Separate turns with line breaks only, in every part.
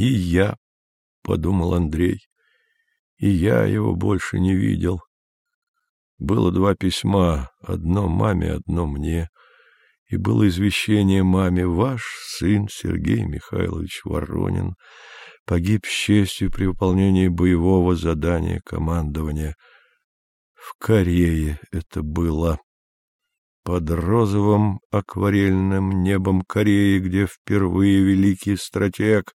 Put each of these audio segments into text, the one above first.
И я, — подумал Андрей, — и я его больше не видел. Было два письма, одно маме, одно мне, и было извещение маме «Ваш сын Сергей Михайлович Воронин погиб с честью при выполнении боевого задания командования». В Корее это было под розовым акварельным небом Кореи, где впервые великий стратег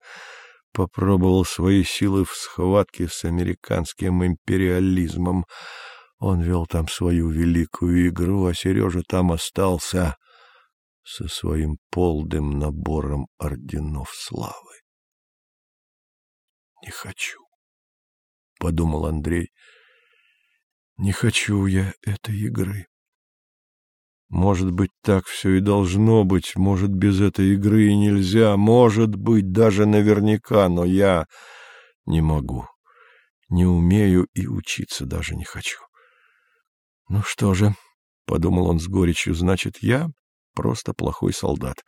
попробовал свои силы в схватке с американским империализмом. Он вел там свою великую игру, а Сережа там остался со своим полным набором орденов славы. «Не хочу», — подумал Андрей, — «не хочу я этой игры». Может быть, так все и должно быть, может, без этой игры и нельзя, может быть, даже наверняка, но я не могу, не умею и учиться даже не хочу. Ну что же, — подумал он с горечью, — значит, я просто плохой солдат.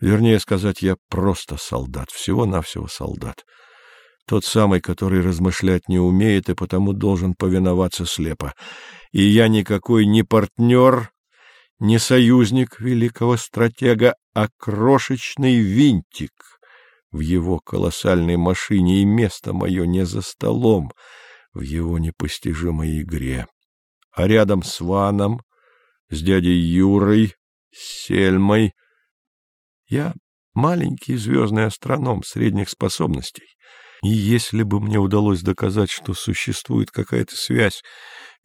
Вернее сказать, я просто солдат, всего-навсего солдат. Тот самый, который размышлять не умеет и потому должен повиноваться слепо. И я никакой не партнер не союзник великого стратега, а крошечный винтик в его колоссальной машине, и место мое не за столом в его непостижимой игре, а рядом с Ваном, с дядей Юрой, с Сельмой. Я маленький звездный астроном средних способностей, и если бы мне удалось доказать, что существует какая-то связь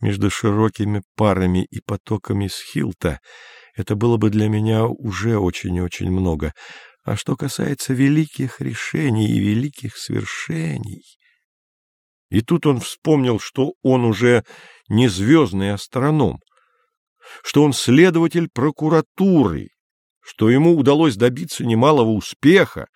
между широкими парами и потоками схилта, это было бы для меня уже очень и очень много. А что касается великих решений и великих свершений... И тут он вспомнил, что он уже не звездный астроном, что он следователь прокуратуры, что ему удалось добиться немалого успеха,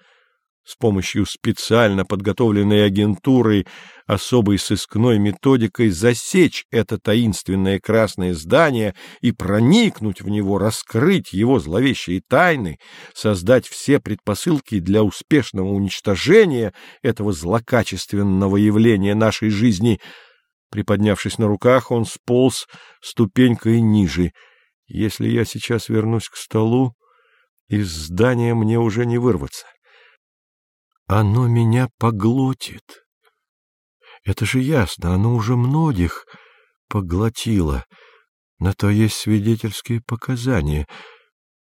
с помощью специально подготовленной агентуры особой сыскной методикой засечь это таинственное красное здание и проникнуть в него, раскрыть его зловещие тайны, создать все предпосылки для успешного уничтожения этого злокачественного явления нашей жизни. Приподнявшись на руках, он сполз ступенькой ниже. Если я сейчас вернусь к столу, из здания мне уже не вырваться. Оно меня поглотит. Это же ясно, оно уже многих поглотило. На то есть свидетельские показания.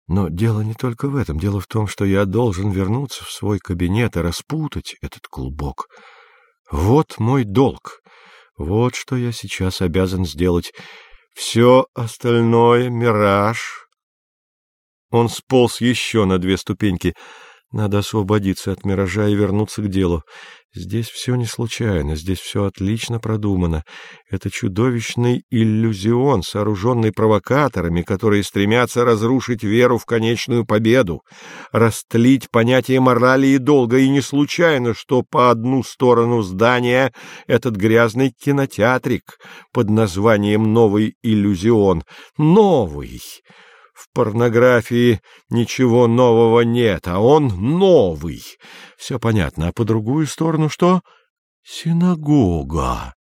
Но дело не только в этом. Дело в том, что я должен вернуться в свой кабинет и распутать этот клубок. Вот мой долг. Вот что я сейчас обязан сделать. Все остальное — мираж. Он сполз еще на две ступеньки — надо освободиться от миража и вернуться к делу. Здесь все не случайно, здесь все отлично продумано. Это чудовищный иллюзион, сооруженный провокаторами, которые стремятся разрушить веру в конечную победу, растлить понятие морали и долга, и не случайно, что по одну сторону здания этот грязный кинотеатрик под названием «Новый иллюзион». Новый! В порнографии ничего нового нет, а он новый. Все понятно. А по другую сторону что? Синагога.